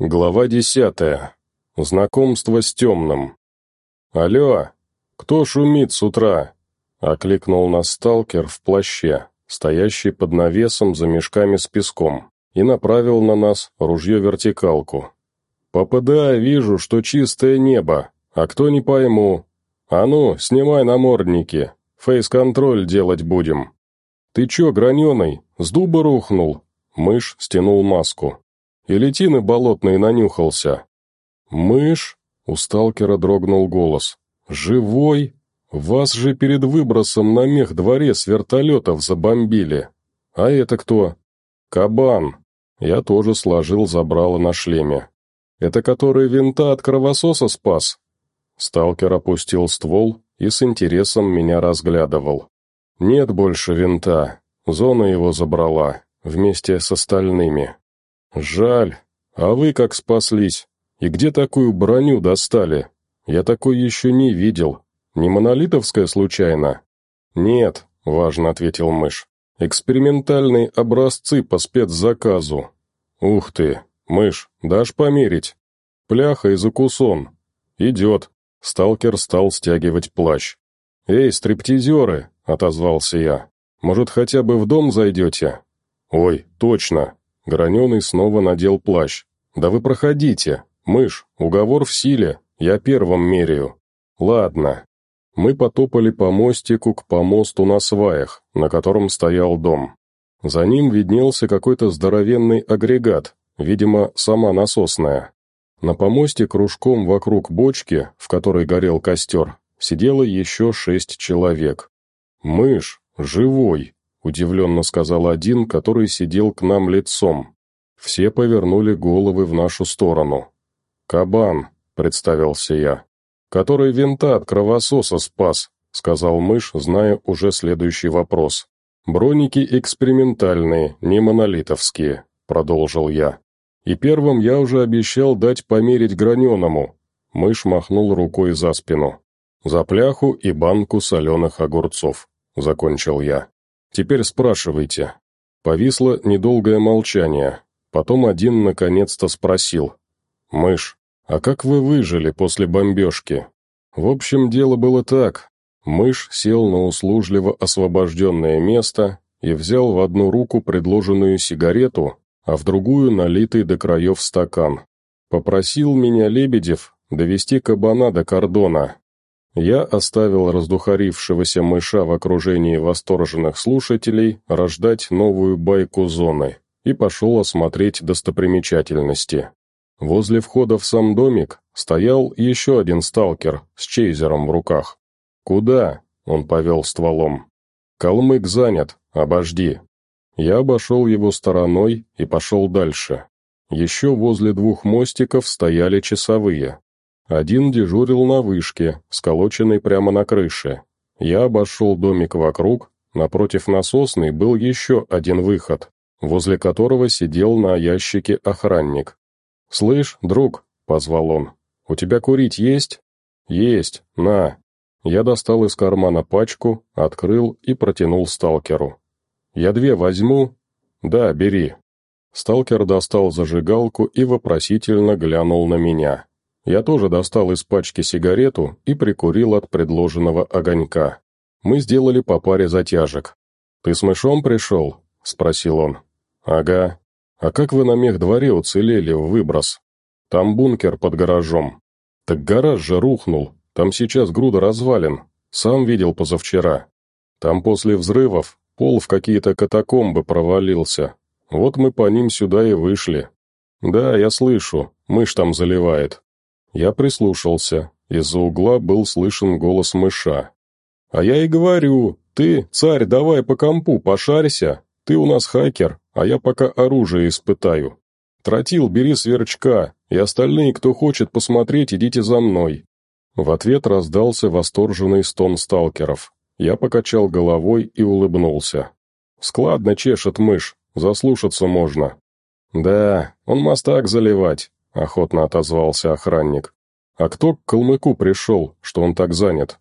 Глава десятая. Знакомство с темным. «Алло, кто шумит с утра?» — окликнул нас сталкер в плаще, стоящий под навесом за мешками с песком, и направил на нас ружье-вертикалку. Попадая, вижу, что чистое небо, а кто не пойму. А ну, снимай намордники, фейс-контроль делать будем». «Ты чё, граненый, с дуба рухнул?» Мышь стянул маску. Елетины болотной нанюхался». «Мышь?» — у сталкера дрогнул голос. «Живой? Вас же перед выбросом на мех дворе с вертолетов забомбили. А это кто?» «Кабан!» Я тоже сложил забрало на шлеме. «Это который винта от кровососа спас?» Сталкер опустил ствол и с интересом меня разглядывал. «Нет больше винта. Зона его забрала, вместе с остальными. «Жаль. А вы как спаслись? И где такую броню достали? Я такой еще не видел. Не монолитовская случайно?» «Нет», — важно ответил мышь. «Экспериментальные образцы по спецзаказу». «Ух ты! Мышь, дашь померить?» «Пляха и закусон». «Идет». Сталкер стал стягивать плащ. «Эй, стриптизеры!» — отозвался я. «Может, хотя бы в дом зайдете?» «Ой, точно! Граненый снова надел плащ. «Да вы проходите! Мышь, уговор в силе! Я первым меряю!» «Ладно!» Мы потопали по мостику к помосту на сваях, на котором стоял дом. За ним виднелся какой-то здоровенный агрегат, видимо, сама насосная. На помосте кружком вокруг бочки, в которой горел костер, сидело еще шесть человек. «Мышь! Живой!» удивленно сказал один, который сидел к нам лицом. Все повернули головы в нашу сторону. «Кабан», — представился я. «Который винта от кровососа спас», — сказал мышь, зная уже следующий вопрос. «Броники экспериментальные, не монолитовские», — продолжил я. «И первым я уже обещал дать померить граненому». Мышь махнул рукой за спину. «За пляху и банку соленых огурцов», — закончил я. Теперь спрашивайте». Повисло недолгое молчание. Потом один наконец-то спросил. «Мышь, а как вы выжили после бомбежки?» В общем, дело было так. Мышь сел на услужливо освобожденное место и взял в одну руку предложенную сигарету, а в другую налитый до краев стакан. Попросил меня Лебедев довести кабана до кордона. Я оставил раздухарившегося мыша в окружении восторженных слушателей рождать новую байку зоны и пошел осмотреть достопримечательности. Возле входа в сам домик стоял еще один сталкер с чейзером в руках. «Куда?» — он повел стволом. «Калмык занят, обожди». Я обошел его стороной и пошел дальше. Еще возле двух мостиков стояли часовые, один дежурил на вышке, сколоченной прямо на крыше. Я обошел домик вокруг, напротив насосной был еще один выход, возле которого сидел на ящике охранник. «Слышь, друг», — позвал он, — «у тебя курить есть?» «Есть, на». Я достал из кармана пачку, открыл и протянул сталкеру. «Я две возьму?» «Да, бери». Сталкер достал зажигалку и вопросительно глянул на меня. Я тоже достал из пачки сигарету и прикурил от предложенного огонька. Мы сделали по паре затяжек. «Ты с мышом пришел?» — спросил он. «Ага. А как вы на мехдворе уцелели в выброс? Там бункер под гаражом. Так гараж же рухнул, там сейчас груда развален. Сам видел позавчера. Там после взрывов пол в какие-то катакомбы провалился. Вот мы по ним сюда и вышли. Да, я слышу, мышь там заливает. Я прислушался. Из угла был слышен голос мыша. «А я и говорю, ты, царь, давай по компу, пошарься. Ты у нас хакер, а я пока оружие испытаю. Тротил, бери сверчка, и остальные, кто хочет посмотреть, идите за мной». В ответ раздался восторженный стон сталкеров. Я покачал головой и улыбнулся. «Складно чешет мышь, заслушаться можно». «Да, он мастак заливать, — охотно отозвался охранник. «А кто к Калмыку пришел, что он так занят?»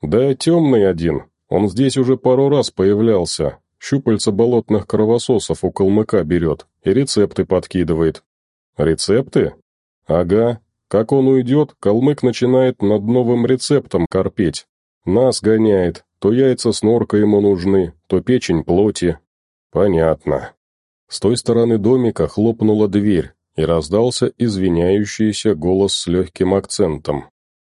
«Да темный один. Он здесь уже пару раз появлялся. Щупальца болотных кровососов у Калмыка берет и рецепты подкидывает». «Рецепты?» «Ага. Как он уйдет, Калмык начинает над новым рецептом корпеть. Нас гоняет. То яйца с норкой ему нужны, то печень плоти». «Понятно». С той стороны домика хлопнула дверь, и раздался извиняющийся голос с легким акцентом.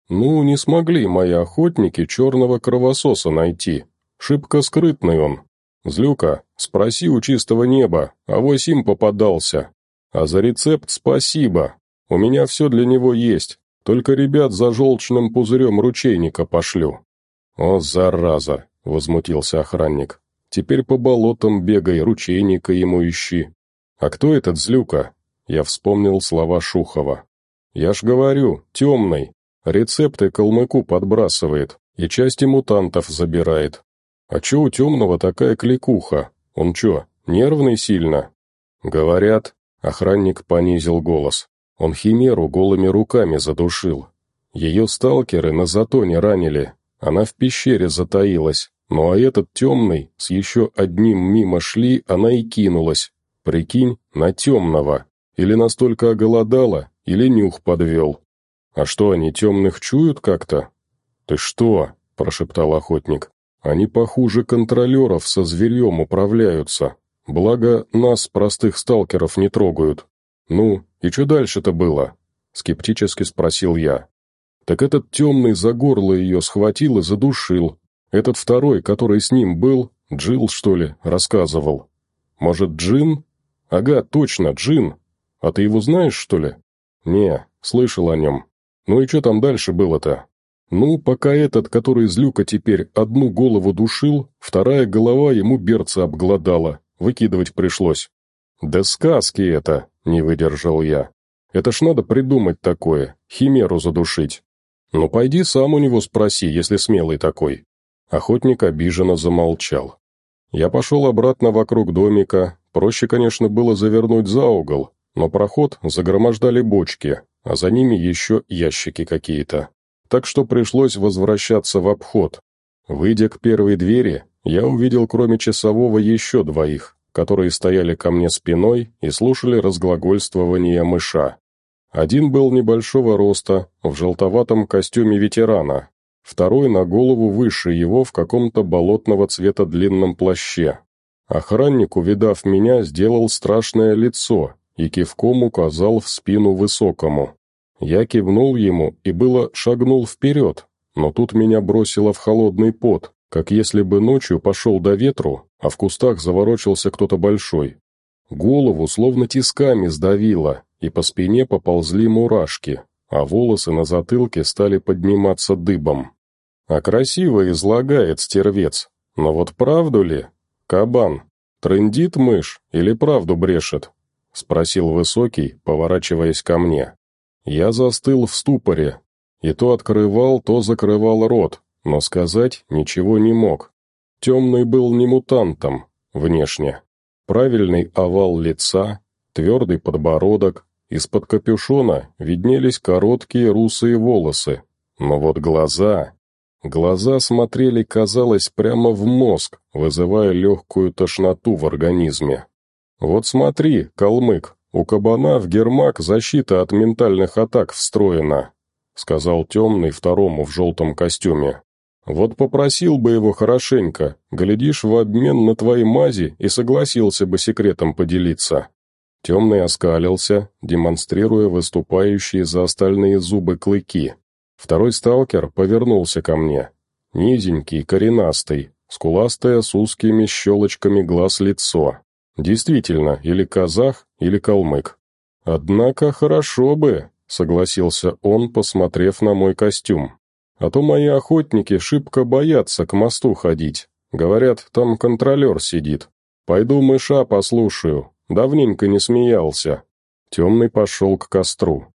«Ну, не смогли мои охотники черного кровососа найти. Шибко скрытный он. Злюка, спроси у чистого неба, а им попадался. А за рецепт спасибо. У меня все для него есть, только ребят за желчным пузырем ручейника пошлю». «О, зараза!» — возмутился охранник. «Теперь по болотам бегай, ручейника ему ищи». «А кто этот Злюка? Я вспомнил слова Шухова. «Я ж говорю, темный. Рецепты калмыку подбрасывает и части мутантов забирает. А че у темного такая кликуха? Он че, нервный сильно?» «Говорят», — охранник понизил голос. «Он химеру голыми руками задушил. Ее сталкеры на затоне ранили. Она в пещере затаилась. Ну а этот темный, с еще одним мимо шли, она и кинулась. Прикинь, на темного». Или настолько оголодала, или нюх подвел. А что, они темных чуют как-то?» «Ты что?» — прошептал охотник. «Они похуже контролеров со зверьем управляются. Благо, нас, простых сталкеров, не трогают. Ну, и что дальше-то было?» — скептически спросил я. «Так этот темный за горло ее схватил и задушил. Этот второй, который с ним был, Джилл, что ли, рассказывал. Может, Джин? Ага, точно, Джин!» А ты его знаешь, что ли?» «Не, слышал о нем. Ну и что там дальше было-то?» «Ну, пока этот, который из люка теперь одну голову душил, вторая голова ему берца обглодала, выкидывать пришлось». «Да сказки это!» — не выдержал я. «Это ж надо придумать такое, химеру задушить». «Ну, пойди сам у него спроси, если смелый такой». Охотник обиженно замолчал. Я пошел обратно вокруг домика. Проще, конечно, было завернуть за угол, но проход загромождали бочки, а за ними еще ящики какие-то. Так что пришлось возвращаться в обход. Выйдя к первой двери, я увидел кроме часового еще двоих, которые стояли ко мне спиной и слушали разглагольствование мыша. Один был небольшого роста, в желтоватом костюме ветерана, второй на голову выше его в каком-то болотного цвета длинном плаще. Охранник, увидав меня, сделал страшное лицо и кивком указал в спину высокому. Я кивнул ему и было шагнул вперед, но тут меня бросило в холодный пот, как если бы ночью пошел до ветру, а в кустах заворочился кто-то большой. Голову словно тисками сдавило, и по спине поползли мурашки, а волосы на затылке стали подниматься дыбом. А красиво излагает стервец. Но вот правду ли? Кабан. Трындит мышь или правду брешет? — спросил Высокий, поворачиваясь ко мне. Я застыл в ступоре и то открывал, то закрывал рот, но сказать ничего не мог. Темный был не мутантом, внешне. Правильный овал лица, твердый подбородок, из-под капюшона виднелись короткие русые волосы. Но вот глаза... Глаза смотрели, казалось, прямо в мозг, вызывая легкую тошноту в организме. Вот смотри, калмык, у кабана в гермак защита от ментальных атак встроена», — сказал темный второму в желтом костюме. «Вот попросил бы его хорошенько, глядишь в обмен на твои мази и согласился бы секретом поделиться». Темный оскалился, демонстрируя выступающие за остальные зубы клыки. Второй сталкер повернулся ко мне. Низенький, коренастый, скуластое с узкими щелочками глаз лицо, Действительно, или казах, или калмык. Однако хорошо бы, согласился он, посмотрев на мой костюм. А то мои охотники шибко боятся к мосту ходить. Говорят, там контролер сидит. Пойду мыша послушаю. Давненько не смеялся. Темный пошел к костру.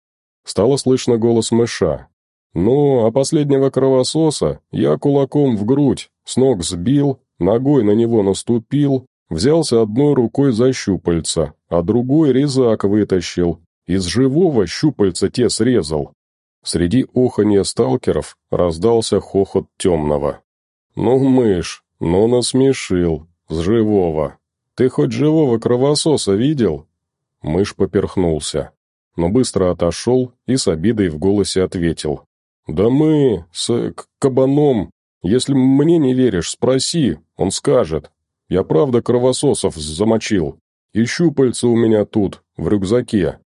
Стало слышно голос мыша. «Ну, а последнего кровососа я кулаком в грудь, с ног сбил, ногой на него наступил, Взялся одной рукой за щупальца, а другой резак вытащил. Из живого щупальца те срезал. Среди оханья сталкеров раздался хохот темного. «Ну, мышь, ну насмешил, с живого. Ты хоть живого кровососа видел?» Мышь поперхнулся, но быстро отошел и с обидой в голосе ответил. «Да мы с кабаном. Если мне не веришь, спроси, он скажет. Я правда кровососов замочил. И щупальца у меня тут, в рюкзаке».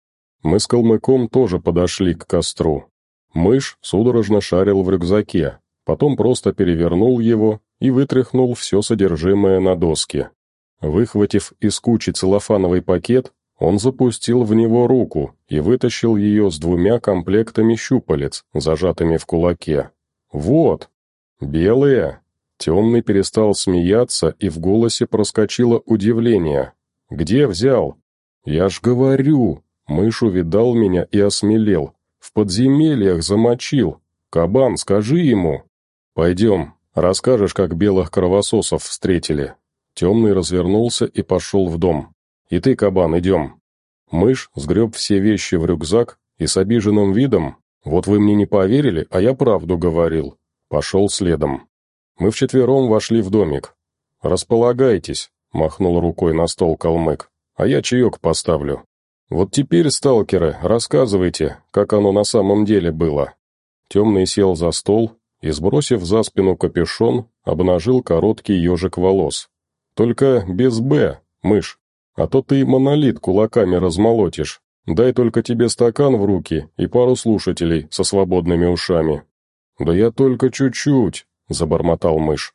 Мы с Калмыком тоже подошли к костру. Мышь судорожно шарил в рюкзаке, потом просто перевернул его и вытряхнул все содержимое на доски. Выхватив из кучи целлофановый пакет, он запустил в него руку и вытащил ее с двумя комплектами щупалец, зажатыми в кулаке. «Вот! Белые!» Темный перестал смеяться, и в голосе проскочило удивление. «Где взял?» «Я ж говорю!» Мышь увидал меня и осмелел. «В подземельях замочил. Кабан, скажи ему!» «Пойдем, расскажешь, как белых кровососов встретили». Темный развернулся и пошел в дом. «И ты, кабан, идем». Мышь сгреб все вещи в рюкзак и с обиженным видом «Вот вы мне не поверили, а я правду говорил», пошел следом. Мы вчетвером вошли в домик. «Располагайтесь», — махнул рукой на стол калмык. «А я чаек поставлю». «Вот теперь, сталкеры, рассказывайте, как оно на самом деле было». Темный сел за стол и, сбросив за спину капюшон, обнажил короткий ежик волос. «Только без «б», мышь, а то ты монолит кулаками размолотишь. Дай только тебе стакан в руки и пару слушателей со свободными ушами». «Да я только чуть-чуть», забормотал мышь.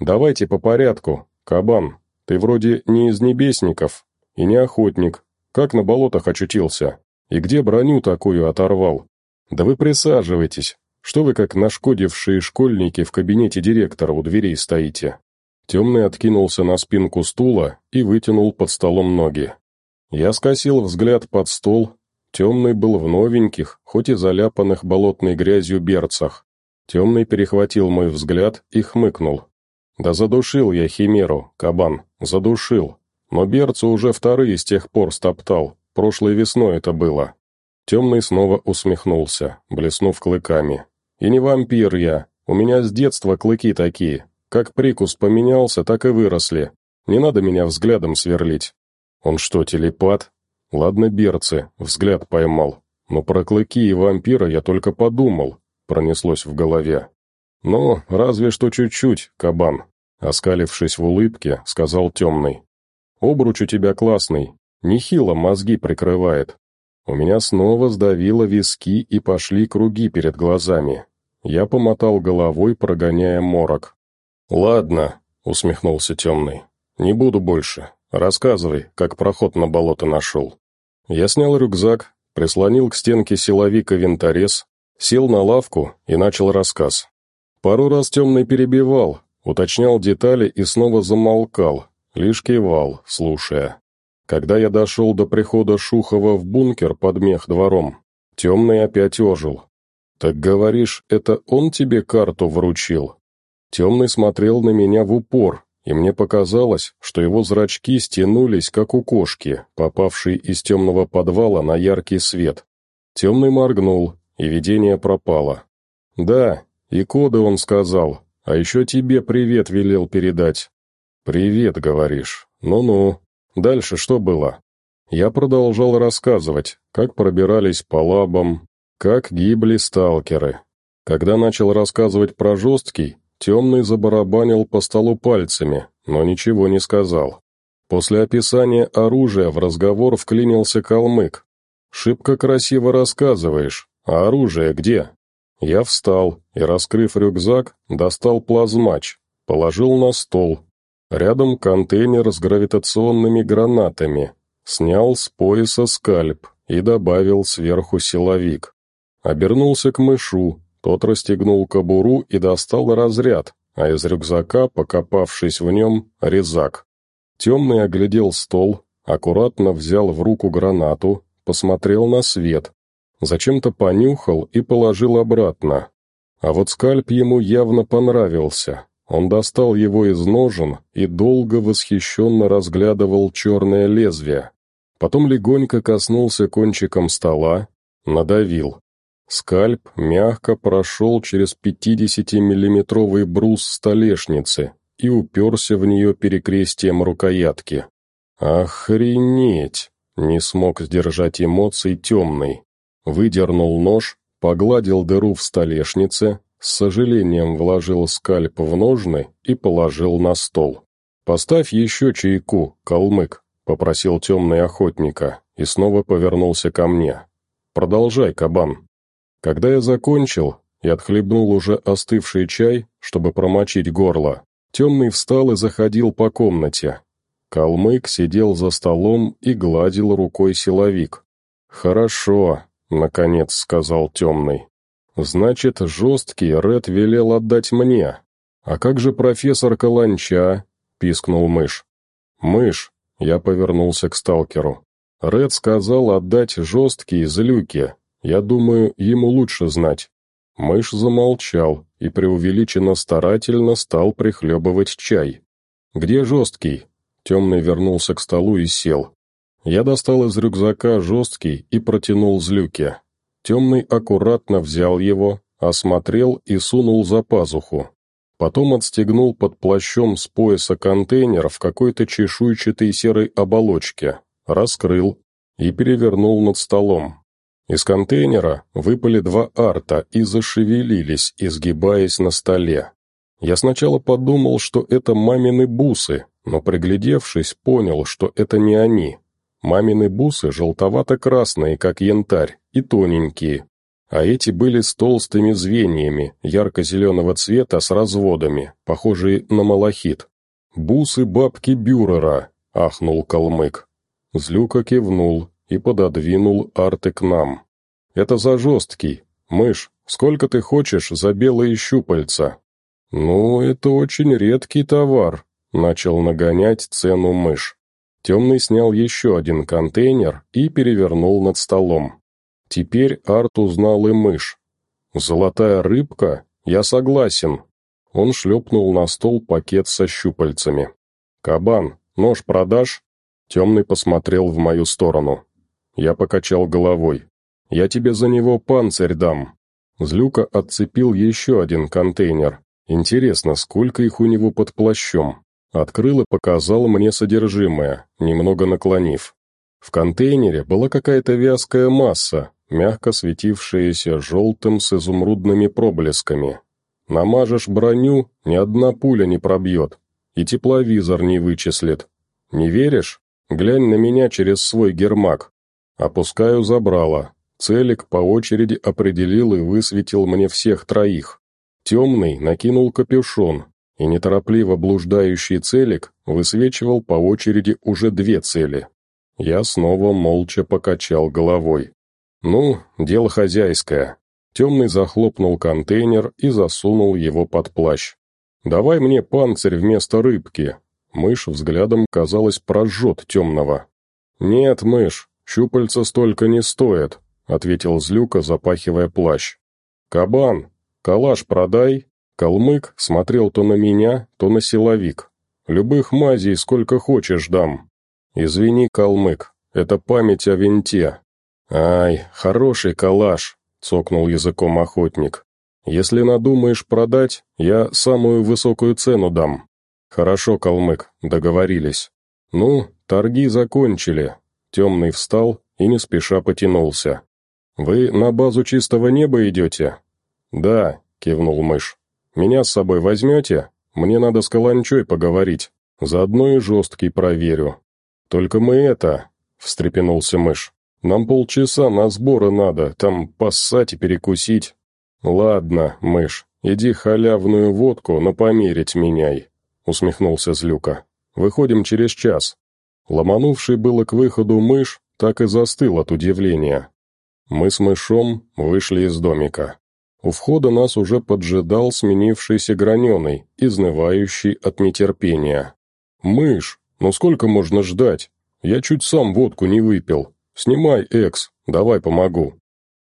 «Давайте по порядку, кабан. Ты вроде не из небесников и не охотник. Как на болотах очутился? И где броню такую оторвал? Да вы присаживайтесь. Что вы как нашкодившие школьники в кабинете директора у дверей стоите?» Темный откинулся на спинку стула и вытянул под столом ноги. Я скосил взгляд под стол. Темный был в новеньких, хоть и заляпанных болотной грязью берцах. Темный перехватил мой взгляд и хмыкнул. «Да задушил я Химеру, кабан, задушил. Но берцы уже вторые с тех пор стоптал, прошлой весной это было». Темный снова усмехнулся, блеснув клыками. «И не вампир я, у меня с детства клыки такие. Как прикус поменялся, так и выросли. Не надо меня взглядом сверлить». «Он что, телепат?» «Ладно, Берцы, взгляд поймал. Но про клыки и вампира я только подумал, пронеслось в голове. «Ну, разве что чуть-чуть, кабан», — оскалившись в улыбке, сказал темный. «Обруч у тебя классный, нехило мозги прикрывает». У меня снова сдавило виски и пошли круги перед глазами. Я помотал головой, прогоняя морок. «Ладно», — усмехнулся темный, — «не буду больше. Рассказывай, как проход на болото нашел». Я снял рюкзак, прислонил к стенке силовика винторез, Сел на лавку и начал рассказ. Пару раз темный перебивал, уточнял детали и снова замолкал, лишь кивал, слушая. Когда я дошел до прихода Шухова в бункер под мех двором, темный опять ожил. «Так говоришь, это он тебе карту вручил?» Темный смотрел на меня в упор, и мне показалось, что его зрачки стянулись, как у кошки, попавшей из темного подвала на яркий свет. Темный моргнул, и видение пропало. Да, и коды он сказал, а еще тебе привет велел передать. «Привет», — говоришь. «Ну-ну». Дальше что было? Я продолжал рассказывать, как пробирались по лабам, как гибли сталкеры. Когда начал рассказывать про жесткий, темный забарабанил по столу пальцами, но ничего не сказал. После описания оружия в разговор вклинился калмык. «Шибко красиво рассказываешь, «А оружие где?» Я встал и, раскрыв рюкзак, достал плазмач, положил на стол. Рядом контейнер с гравитационными гранатами. Снял с пояса скальп и добавил сверху силовик. Обернулся к мышу, тот расстегнул кобуру и достал разряд, а из рюкзака, покопавшись в нем, резак. Темный оглядел стол, аккуратно взял в руку гранату, посмотрел на свет, зачем-то понюхал и положил обратно. А вот скальп ему явно понравился. Он достал его из ножен и долго восхищенно разглядывал черное лезвие. Потом легонько коснулся кончиком стола, надавил. Скальп мягко прошел через 50-миллиметровый брус столешницы и уперся в нее перекрестием рукоятки. «Охренеть!» — не смог сдержать эмоций темный выдернул нож, погладил дыру в столешнице, с сожалением вложил скальп в ножны и положил на стол. «Поставь еще чайку, калмык», — попросил темный охотника и снова повернулся ко мне. «Продолжай, кабан». Когда я закончил и отхлебнул уже остывший чай, чтобы промочить горло, темный встал и заходил по комнате. Калмык сидел за столом и гладил рукой силовик. «Хорошо», Наконец сказал темный. «Значит, жесткий Ред велел отдать мне. А как же профессор Каланча?» — пискнул мышь. «Мышь!» — я повернулся к сталкеру. «Ред сказал отдать жесткие злюки. Я думаю, ему лучше знать». Мышь замолчал и преувеличенно старательно стал прихлебывать чай. «Где жесткий?» Темный вернулся к столу и сел. Я достал из рюкзака жесткий и протянул Злюке. Темный аккуратно взял его, осмотрел и сунул за пазуху. Потом отстегнул под плащом с пояса контейнер в какой-то чешуйчатой серой оболочке, раскрыл и перевернул над столом. Из контейнера выпали два арта и зашевелились, изгибаясь на столе. Я сначала подумал, что это мамины бусы, но приглядевшись, понял, что это не они, Мамины бусы желтовато-красные, как янтарь, и тоненькие. А эти были с толстыми звеньями, ярко-зеленого цвета с разводами, похожие на малахит. «Бусы бабки Бюрера!» — ахнул калмык. Злюка кивнул и пододвинул арты к нам. «Это за жесткий. Мышь, сколько ты хочешь за белые щупальца?» «Ну, это очень редкий товар», — начал нагонять цену мышь. Темный снял еще один контейнер и перевернул над столом. Теперь Арт узнал и мышь. «Золотая рыбка? Я согласен». Он шлепнул на стол пакет со щупальцами. «Кабан, нож продашь?» Темный посмотрел в мою сторону. Я покачал головой. «Я тебе за него панцирь дам». Злюка отцепил еще один контейнер. Интересно, сколько их у него под плащом? Открыл и показал мне содержимое, немного наклонив. В контейнере была какая-то вязкая масса, мягко светившаяся желтым с изумрудными проблесками. Намажешь броню, ни одна пуля не пробьет, и тепловизор не вычислит. Не веришь? Глянь на меня через свой гермак. Опускаю забрало. Целик по очереди определил и высветил мне всех троих. Темный накинул капюшон, и неторопливо блуждающий целик высвечивал по очереди уже две цели. Я снова молча покачал головой. «Ну, дело хозяйское». Темный захлопнул контейнер и засунул его под плащ. «Давай мне панцирь вместо рыбки». Мышь взглядом, казалось, прожжет темного. «Нет, мышь, щупальца столько не стоит», — ответил Злюка, запахивая плащ. «Кабан, калаш продай». Калмык смотрел то на меня, то на силовик. «Любых мазей сколько хочешь дам». «Извини, Калмык, это память о винте». «Ай, хороший калаш», — цокнул языком охотник. «Если надумаешь продать, я самую высокую цену дам». «Хорошо, Калмык, договорились». «Ну, торги закончили». Темный встал и не спеша потянулся. «Вы на базу чистого неба идете?» «Да», — кивнул мышь. Меня с собой возьмете? Мне надо с Каланчой поговорить. Заодно и жесткий проверю». «Только мы это...» — встрепенулся мышь. «Нам полчаса на сборы надо, там поссать и перекусить». «Ладно, мышь, иди халявную водку на померить меняй», — усмехнулся Злюка. «Выходим через час». Ломанувший было к выходу мышь, так и застыл от удивления. Мы с мышом вышли из домика. У входа нас уже поджидал сменившийся граненый, изнывающий от нетерпения. «Мышь, ну сколько можно ждать? Я чуть сам водку не выпил. Снимай, Экс, давай помогу».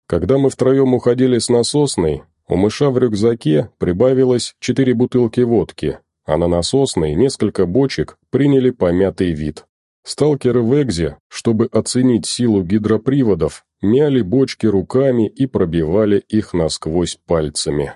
Когда мы втроем уходили с насосной, у мыша в рюкзаке прибавилось четыре бутылки водки, а на насосной несколько бочек приняли помятый вид. Сталкеры в Экзе, чтобы оценить силу гидроприводов, мяли бочки руками и пробивали их насквозь пальцами.